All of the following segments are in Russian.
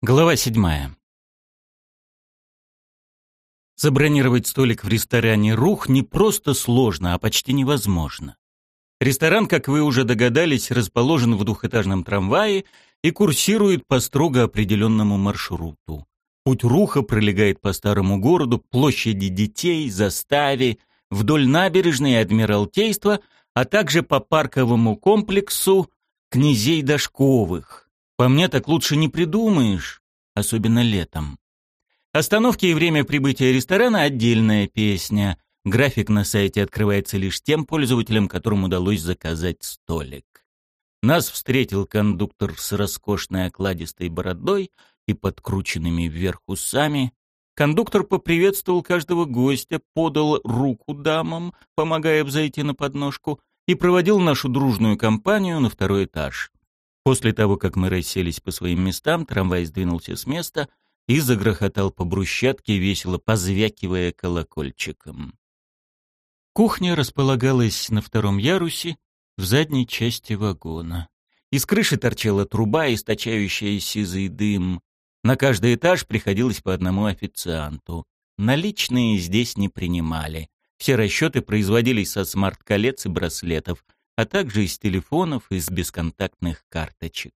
Глава седьмая. Забронировать столик в ресторане «Рух» не просто сложно, а почти невозможно. Ресторан, как вы уже догадались, расположен в двухэтажном трамвае и курсирует по строго определенному маршруту. Путь Руха пролегает по старому городу, площади детей, заставе, вдоль набережной Адмиралтейства, а также по парковому комплексу князей Дашковых – по мне так лучше не придумаешь, особенно летом. Остановки и время прибытия ресторана – отдельная песня. График на сайте открывается лишь тем пользователям, которым удалось заказать столик. Нас встретил кондуктор с роскошной окладистой бородой и подкрученными вверх усами. Кондуктор поприветствовал каждого гостя, подал руку дамам, помогая взойти на подножку, и проводил нашу дружную компанию на второй этаж. После того, как мы расселись по своим местам, трамвай сдвинулся с места и загрохотал по брусчатке, весело позвякивая колокольчиком. Кухня располагалась на втором ярусе, в задней части вагона. Из крыши торчала труба, источающая сизый дым. На каждый этаж приходилось по одному официанту. Наличные здесь не принимали. Все расчеты производились со смарт-колец и браслетов — а также из телефонов и из бесконтактных карточек.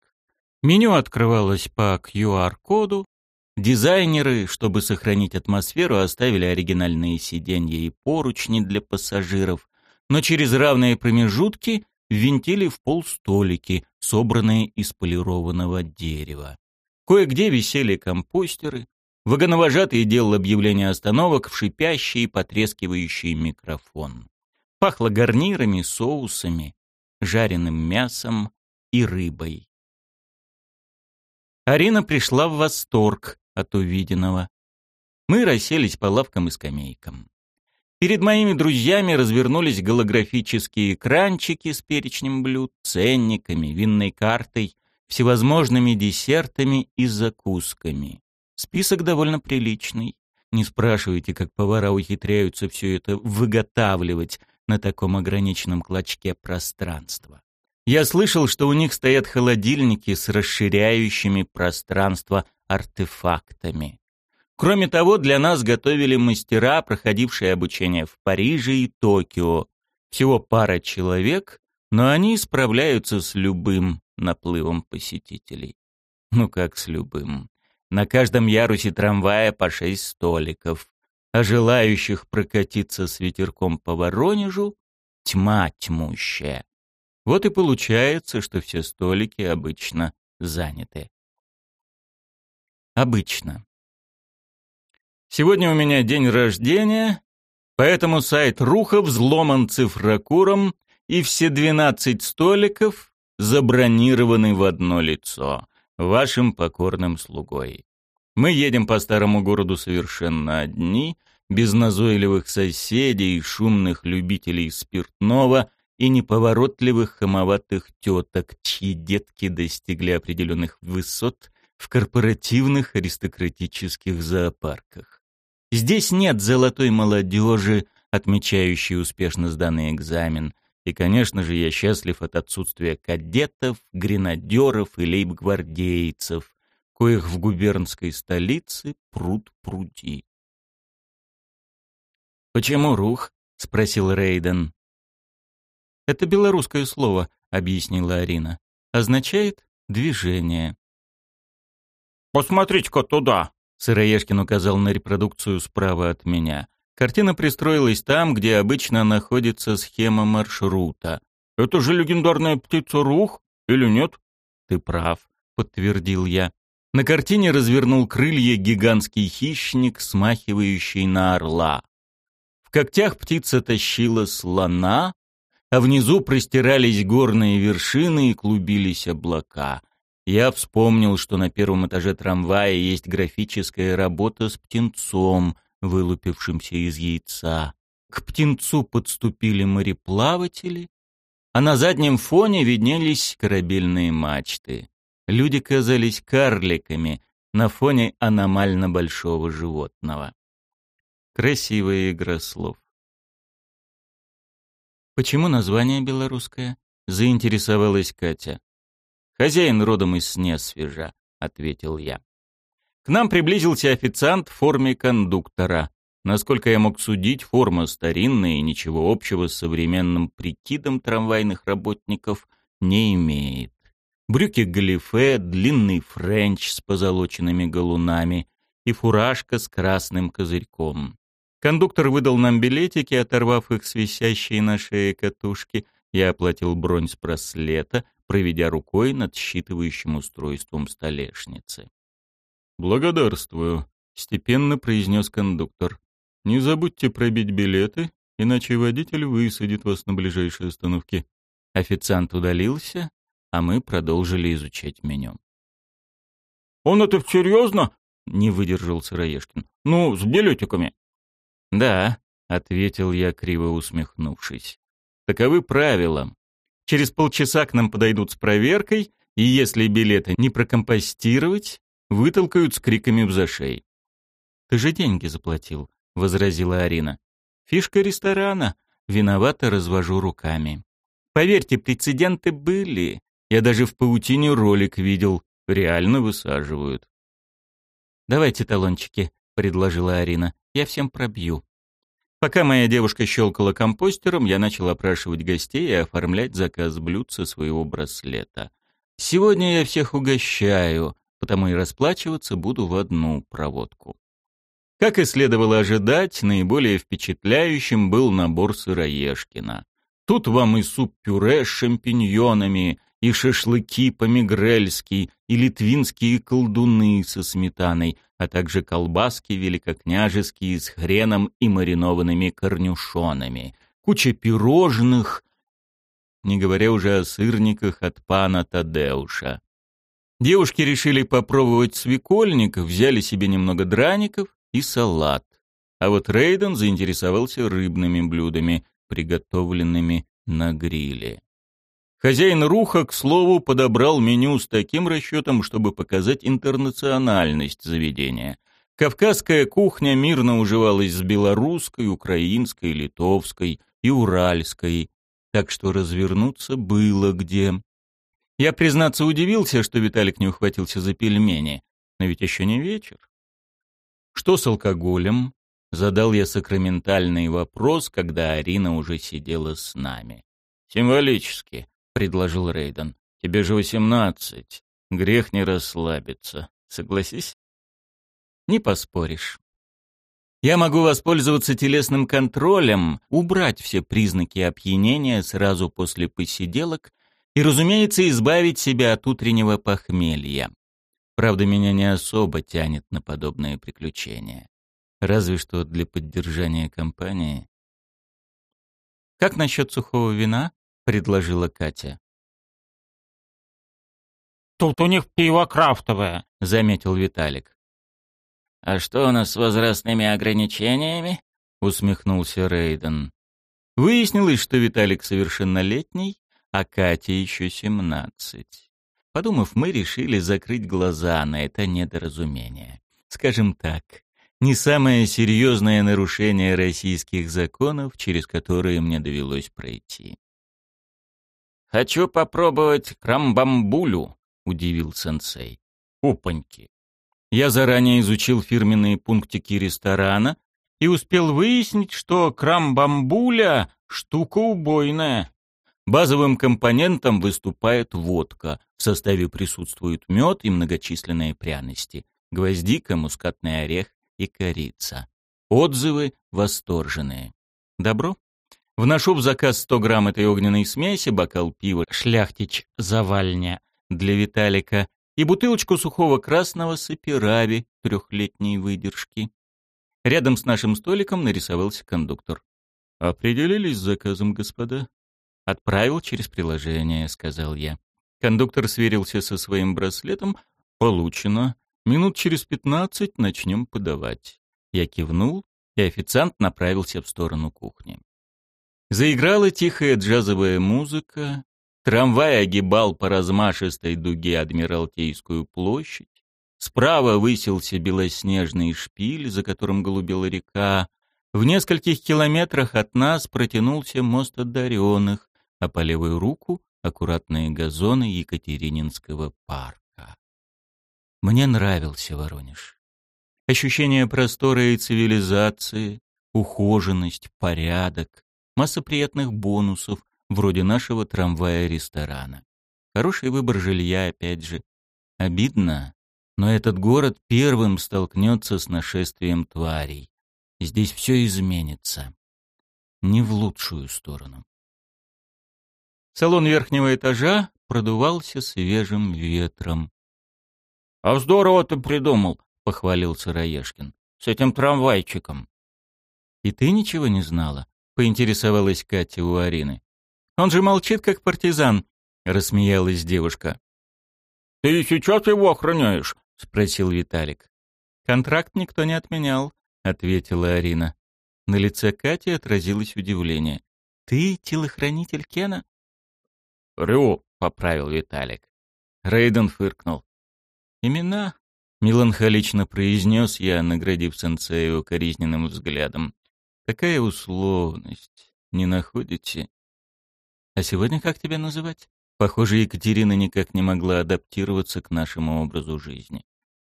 Меню открывалось по QR-коду. Дизайнеры, чтобы сохранить атмосферу, оставили оригинальные сиденья и поручни для пассажиров, но через равные промежутки винтили в пол столики, собранные из полированного дерева. Кое-где висели компостеры. Вагоновожатый делал объявление остановок в шипящий и потрескивающий микрофон. Пахло гарнирами, соусами, жареным мясом и рыбой. Арина пришла в восторг от увиденного. Мы расселись по лавкам и скамейкам. Перед моими друзьями развернулись голографические экранчики с перечнем блюд, ценниками, винной картой, всевозможными десертами и закусками. Список довольно приличный. Не спрашивайте, как повара ухитряются все это выготавливать, на таком ограниченном клочке пространства. Я слышал, что у них стоят холодильники с расширяющими пространство артефактами. Кроме того, для нас готовили мастера, проходившие обучение в Париже и Токио. Всего пара человек, но они справляются с любым наплывом посетителей. Ну как с любым? На каждом ярусе трамвая по шесть столиков а желающих прокатиться с ветерком по Воронежу тьма тьмущая. Вот и получается, что все столики обычно заняты. Обычно. Сегодня у меня день рождения, поэтому сайт Руха взломан цифрокуром, и все 12 столиков забронированы в одно лицо, вашим покорным слугой. Мы едем по старому городу совершенно одни, без назойливых соседей, шумных любителей спиртного и неповоротливых хамоватых теток, чьи детки достигли определенных высот в корпоративных аристократических зоопарках. Здесь нет золотой молодежи, отмечающей успешно сданный экзамен, и, конечно же, я счастлив от отсутствия кадетов, гренадеров и лейб-гвардейцев, коих в губернской столице пруд пруди. «Почему рух?» — спросил Рейден. «Это белорусское слово», — объяснила Арина. «Означает движение». «Посмотрите-ка туда!» — Сыроежкин указал на репродукцию справа от меня. Картина пристроилась там, где обычно находится схема маршрута. «Это же легендарная птица Рух, или нет?» «Ты прав», — подтвердил я. На картине развернул крылья гигантский хищник, смахивающий на орла. В когтях птица тащила слона, а внизу простирались горные вершины и клубились облака. Я вспомнил, что на первом этаже трамвая есть графическая работа с птенцом, вылупившимся из яйца. К птенцу подступили мореплаватели, а на заднем фоне виднелись корабельные мачты. Люди казались карликами на фоне аномально большого животного. Красивая игра слов. «Почему название белорусское?» — заинтересовалась Катя. «Хозяин родом из Несвижа», — ответил я. К нам приблизился официант в форме кондуктора. Насколько я мог судить, форма старинная и ничего общего с современным прикидом трамвайных работников не имеет. Брюки галифе, длинный френч с позолоченными галунами и фуражка с красным козырьком. Кондуктор выдал нам билетики, оторвав их с висящей на шее катушки. Я оплатил бронь с браслета, проведя рукой над считывающим устройством столешницы. «Благодарствую», — степенно произнес кондуктор. «Не забудьте пробить билеты, иначе водитель высадит вас на ближайшей остановке». Официант удалился, а мы продолжили изучать меню. «Он это серьезно?» — не выдержал Сыроежкин. «Ну, с билетиками». «Да», — ответил я, криво усмехнувшись. «Таковы правила. Через полчаса к нам подойдут с проверкой, и если билеты не прокомпостировать, вытолкают с криками в зашей. «Ты же деньги заплатил», — возразила Арина. «Фишка ресторана. Виновато развожу руками. Поверьте, прецеденты были. Я даже в паутине ролик видел. Реально высаживают». «Давайте талончики», — предложила Арина. «Я всем пробью». Пока моя девушка щелкала компостером, я начал опрашивать гостей и оформлять заказ блюд со своего браслета. Сегодня я всех угощаю, потому и расплачиваться буду в одну проводку. Как и следовало ожидать, наиболее впечатляющим был набор сыроежкина. Тут вам и суп-пюре с шампиньонами, и шашлыки по-мигрельски, и литвинские колдуны со сметаной, а также колбаски великокняжеские с хреном и маринованными корнюшонами, куча пирожных, не говоря уже о сырниках от пана Тадеуша. Девушки решили попробовать свекольник, взяли себе немного драников и салат. А вот Рейден заинтересовался рыбными блюдами, приготовленными на гриле. Хозяин Руха, к слову, подобрал меню с таким расчетом, чтобы показать интернациональность заведения. Кавказская кухня мирно уживалась с белорусской, украинской, литовской и уральской, так что развернуться было где. Я, признаться, удивился, что Виталик не ухватился за пельмени. Но ведь еще не вечер. Что с алкоголем? Задал я сакраментальный вопрос, когда Арина уже сидела с нами. «Символически», — предложил Рейден. «Тебе же восемнадцать. Грех не расслабиться. Согласись?» «Не поспоришь. Я могу воспользоваться телесным контролем, убрать все признаки опьянения сразу после посиделок и, разумеется, избавить себя от утреннего похмелья. Правда, меня не особо тянет на подобные приключения. Разве что для поддержания компании. «Как насчет сухого вина?» — предложила Катя. «Тут у них пиво крафтовое», — заметил Виталик. «А что у нас с возрастными ограничениями?» — усмехнулся Рейден. Выяснилось, что Виталик совершеннолетний, а Кате еще семнадцать. Подумав, мы решили закрыть глаза на это недоразумение. Скажем так, не самое серьезное нарушение российских законов, через которые мне довелось пройти. «Хочу попробовать крамбамбулю», — удивил сенсей. «Опаньки!» Я заранее изучил фирменные пунктики ресторана и успел выяснить, что крамбамбуля — штука убойная. Базовым компонентом выступает водка. В составе присутствуют мед и многочисленные пряности. Гвоздика, мускатный орех и корица. Отзывы восторженные. Добро? Вношу в заказ 100 грамм этой огненной смеси, бокал пива «Шляхтич Завальня» для Виталика и бутылочку сухого красного сапирави трехлетней выдержки. Рядом с нашим столиком нарисовался кондуктор. «Определились с заказом, господа?» «Отправил через приложение», — сказал я. Кондуктор сверился со своим браслетом. «Получено. Минут через пятнадцать начнем подавать». Я кивнул, и официант направился в сторону кухни. Заиграла тихая джазовая музыка. Трамвай огибал по размашистой дуге Адмиралтейскую площадь. Справа высился белоснежный шпиль, за которым голубела река. В нескольких километрах от нас протянулся мост одаренных, а по левую руку — аккуратные газоны Екатерининского парка. Мне нравился Воронеж. Ощущение простора и цивилизации, ухоженность, порядок, масса приятных бонусов, вроде нашего трамвая-ресторана. Хороший выбор жилья, опять же. Обидно, но этот город первым столкнется с нашествием тварей. Здесь все изменится. Не в лучшую сторону. Салон верхнего этажа продувался свежим ветром. — А здорово ты придумал, — похвалился Раешкин. — С этим трамвайчиком. — И ты ничего не знала? — поинтересовалась Катя у Арины. — Он же молчит, как партизан, — рассмеялась девушка. — Ты сейчас его охраняешь? — спросил Виталик. — Контракт никто не отменял, — ответила Арина. На лице Кати отразилось удивление. — Ты телохранитель Кена? — Рю, — поправил Виталик. Рейден фыркнул. — Имена? — меланхолично произнес я, наградив сенсея укоризненным взглядом. — Какая условность, не находите? — А сегодня как тебя называть? Похоже, Екатерина никак не могла адаптироваться к нашему образу жизни.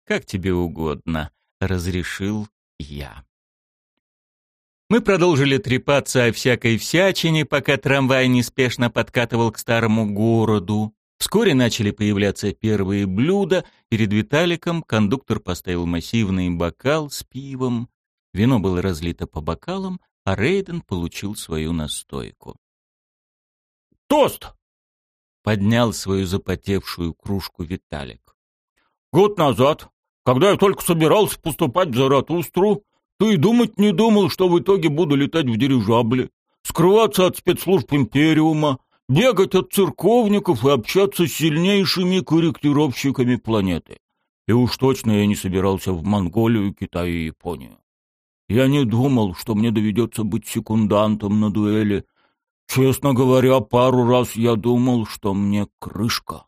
«Как тебе угодно», — разрешил я. Мы продолжили трепаться о всякой всячине, пока трамвай неспешно подкатывал к старому городу. Вскоре начали появляться первые блюда. Перед Виталиком кондуктор поставил массивный бокал с пивом. Вино было разлито по бокалам, а Рейден получил свою настойку. «Тост!» — поднял свою запотевшую кружку Виталик. «Год назад, когда я только собирался поступать в Заратустру, то и думать не думал, что в итоге буду летать в дирижабле, скрываться от спецслужб Империума, бегать от церковников и общаться с сильнейшими корректировщиками планеты. И уж точно я не собирался в Монголию, Китай и Японию. Я не думал, что мне доведется быть секундантом на дуэли. Честно говоря, пару раз я думал, что мне крышка.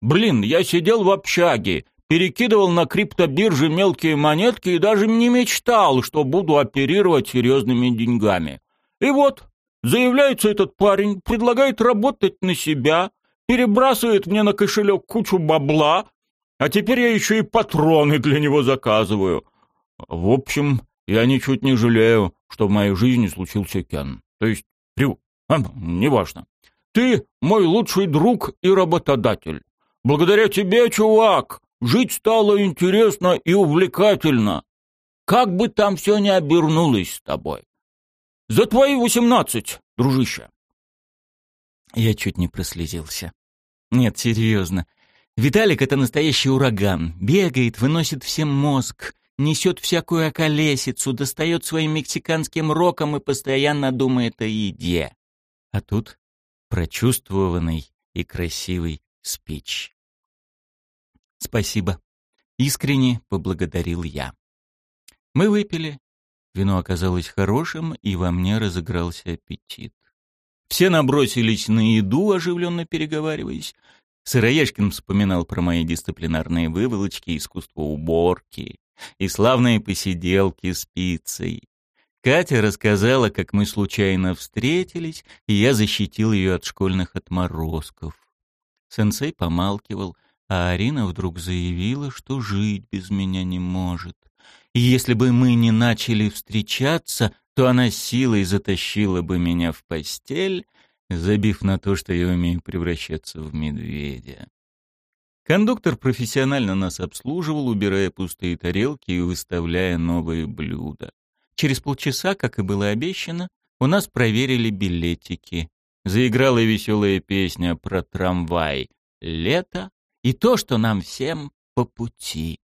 Блин, я сидел в общаге, перекидывал на криптобирже мелкие монетки и даже не мечтал, что буду оперировать серьезными деньгами. И вот, заявляется этот парень, предлагает работать на себя, перебрасывает мне на кошелек кучу бабла, а теперь я еще и патроны для него заказываю. В общем, я ничуть не жалею, что в моей жизни случился Кен. То есть, Рю, а, неважно. Ты мой лучший друг и работодатель. Благодаря тебе, чувак, Жить стало интересно и увлекательно. Как бы там все ни обернулось с тобой. За твои восемнадцать, дружище. Я чуть не прослезился. Нет, серьезно. Виталик — это настоящий ураган. Бегает, выносит всем мозг, несет всякую околесицу, достает своим мексиканским роком и постоянно думает о еде. А тут прочувствованный и красивый спич. «Спасибо». Искренне поблагодарил я. Мы выпили. Вино оказалось хорошим, и во мне разыгрался аппетит. Все набросились на еду, оживленно переговариваясь. Сыроежкин вспоминал про мои дисциплинарные выволочки, искусство уборки и славные посиделки с пиццей. Катя рассказала, как мы случайно встретились, и я защитил ее от школьных отморозков. Сенсей помалкивал — а Арина вдруг заявила, что жить без меня не может. И если бы мы не начали встречаться, то она силой затащила бы меня в постель, забив на то, что я умею превращаться в медведя. Кондуктор профессионально нас обслуживал, убирая пустые тарелки и выставляя новые блюда. Через полчаса, как и было обещано, у нас проверили билетики. Заиграла веселая песня про трамвай. Лето и то, что нам всем по пути.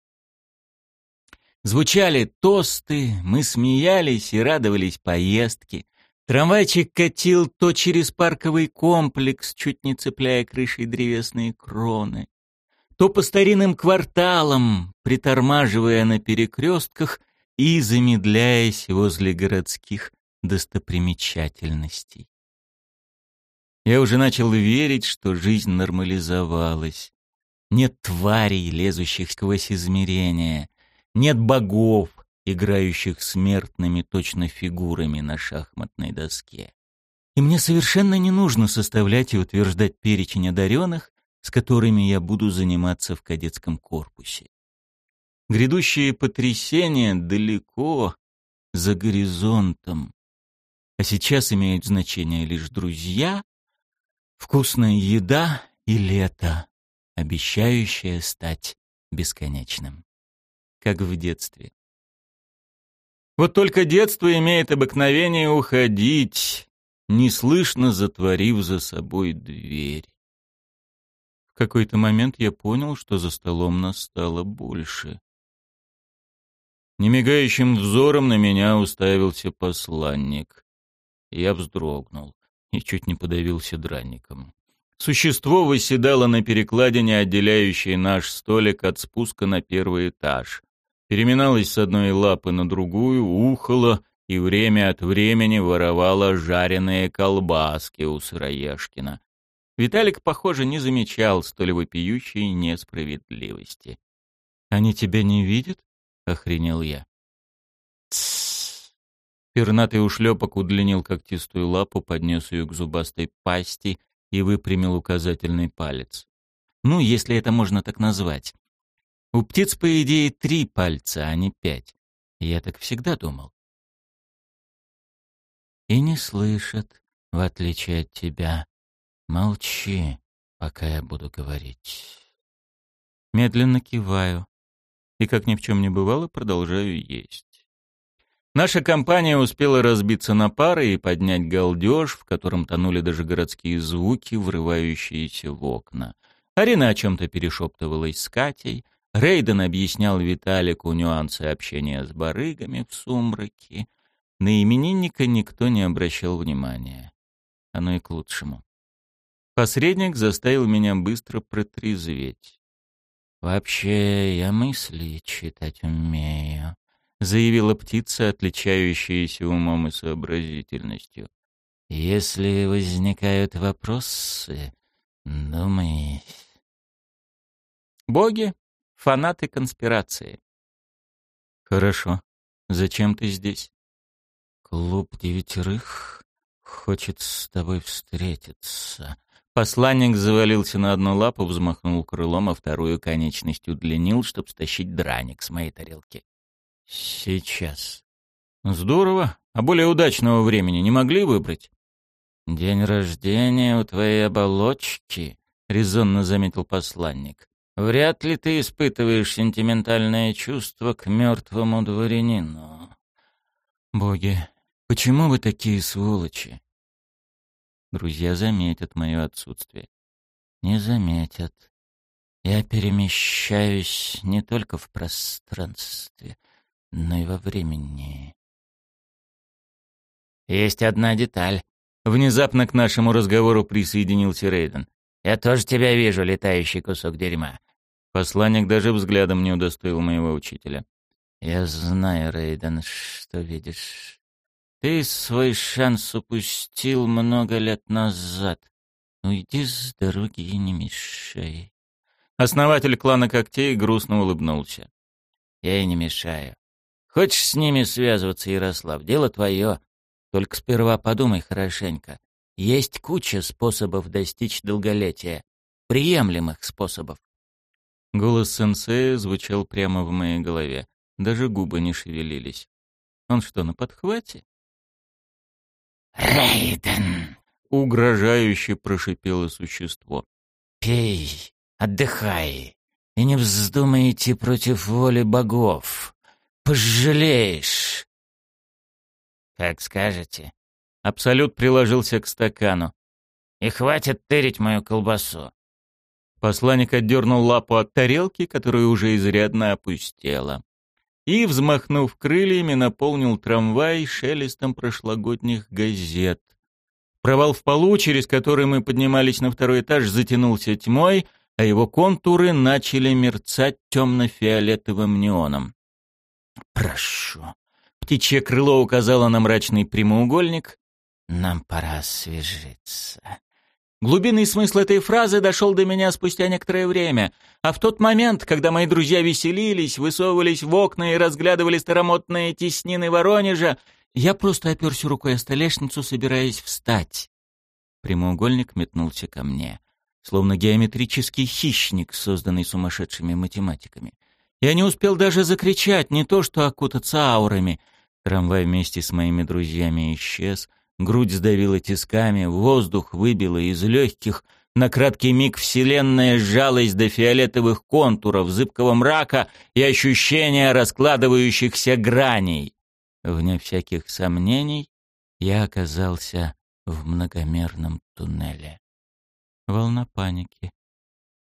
Звучали тосты, мы смеялись и радовались поездке. Трамвайчик катил то через парковый комплекс, чуть не цепляя крышей древесные кроны, то по старинным кварталам, притормаживая на перекрестках и замедляясь возле городских достопримечательностей. Я уже начал верить, что жизнь нормализовалась. Нет тварей, лезущих сквозь измерения. Нет богов, играющих смертными точно фигурами на шахматной доске. И мне совершенно не нужно составлять и утверждать перечень одаренных, с которыми я буду заниматься в кадетском корпусе. Грядущие потрясения далеко, за горизонтом. А сейчас имеют значение лишь друзья, вкусная еда и лето, обещающее стать бесконечным. Как в детстве. Вот только детство имеет обыкновение уходить, неслышно затворив за собой дверь. В какой-то момент я понял, что за столом нас стало больше. Немигающим взором на меня уставился посланник. Я вздрогнул и чуть не подавился дранником. Существо восседало на перекладине, отделяющей наш столик от спуска на первый этаж. Переминалось с одной лапы на другую, ухало и время от времени воровало жареные колбаски у Сыроежкина. Виталик, похоже, не замечал столь вопиющей несправедливости. «Они тебя не видят?» — охренел я. «Тссс!» Пернатый ушлепок удлинил когтистую лапу, поднес ее к зубастой пасти и выпрямил указательный палец. Ну, если это можно так назвать. У птиц, по идее, три пальца, а не пять. Я так всегда думал. И не слышат, в отличие от тебя. Молчи, пока я буду говорить. Медленно киваю и, как ни в чем не бывало, продолжаю есть. Наша компания успела разбиться на пары и поднять галдеж, в котором тонули даже городские звуки, врывающиеся в окна. Арина о чем-то перешептывалась с Катей, Рейден объяснял Виталику нюансы общения с барыгами в сумраке. На именинника никто не обращал внимания. Оно и к лучшему. Посредник заставил меня быстро протрезветь. «Вообще, я мысли читать умею», — заявила птица, отличающаяся умом и сообразительностью. «Если возникают вопросы, думай...» «Боги — фанаты конспирации». «Хорошо. Зачем ты здесь?» «Клуб девятерых хочет с тобой встретиться», Посланник завалился на одну лапу, взмахнул крылом, а вторую конечность удлинил, чтобы стащить драник с моей тарелки. «Сейчас». «Здорово. А более удачного времени не могли выбрать?» «День рождения у твоей оболочки», — резонно заметил посланник. «Вряд ли ты испытываешь сентиментальное чувство к мертвому дворянину». «Боги, почему вы такие сволочи?» Друзья заметят мое отсутствие. Не заметят. Я перемещаюсь не только в пространстве, но и во времени. Есть одна деталь. Внезапно к нашему разговору присоединился Рейден. Я тоже тебя вижу, летающий кусок дерьма. Посланник даже взглядом не удостоил моего учителя. Я знаю, Рейден, что видишь. Ты свой шанс упустил много лет назад. Уйди с дороги и не мешай. Основатель клана когтей грустно улыбнулся. Я и не мешаю. Хочешь с ними связываться, Ярослав, дело твое. Только сперва подумай хорошенько. Есть куча способов достичь долголетия. Приемлемых способов. Голос сенсея звучал прямо в моей голове. Даже губы не шевелились. Он что, на подхвате? «Рейден!» — угрожающе прошипело существо. «Пей, отдыхай, и не вздумай идти против воли богов. Пожалеешь!» «Как скажете». Абсолют приложился к стакану. «И хватит тырить мою колбасу». Посланник отдернул лапу от тарелки, которая уже изрядно опустела и, взмахнув крыльями, наполнил трамвай шелестом прошлогодних газет. Провал в полу, через который мы поднимались на второй этаж, затянулся тьмой, а его контуры начали мерцать темно-фиолетовым неоном. «Прошу». Птичье крыло указало на мрачный прямоугольник. «Нам пора освежиться». Глубинный смысл этой фразы дошел до меня спустя некоторое время, а в тот момент, когда мои друзья веселились, высовывались в окна и разглядывали старомодные теснины Воронежа, я просто оперся рукой о столешницу, собираясь встать. Прямоугольник метнулся ко мне, словно геометрический хищник, созданный сумасшедшими математиками. Я не успел даже закричать, не то что окутаться аурами. Трамвай вместе с моими друзьями исчез, грудь сдавила тисками, воздух выбило из легких, на краткий миг вселенная сжалась до фиолетовых контуров, зыбкого мрака и ощущения раскладывающихся граней. Вне всяких сомнений я оказался в многомерном туннеле. Волна паники.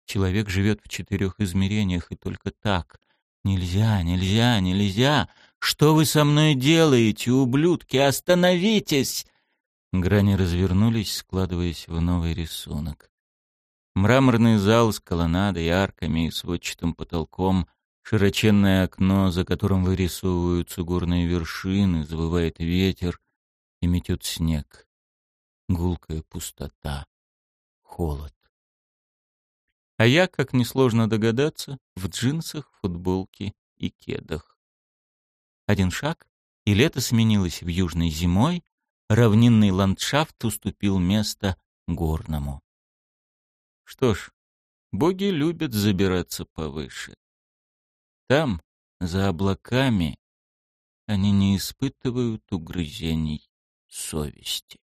Человек живет в четырех измерениях, и только так. Нельзя, нельзя, нельзя. Что вы со мной делаете, ублюдки? Остановитесь! Грани развернулись, складываясь в новый рисунок. Мраморный зал с колоннадой, арками и сводчатым потолком, широченное окно, за которым вырисовываются горные вершины, завывает ветер и метет снег. Гулкая пустота, холод. А я, как несложно догадаться, в джинсах, футболке и кедах. Один шаг, и лето сменилось в южной зимой, равнинный ландшафт уступил место горному. Что ж, боги любят забираться повыше. Там, за облаками, они не испытывают угрызений совести.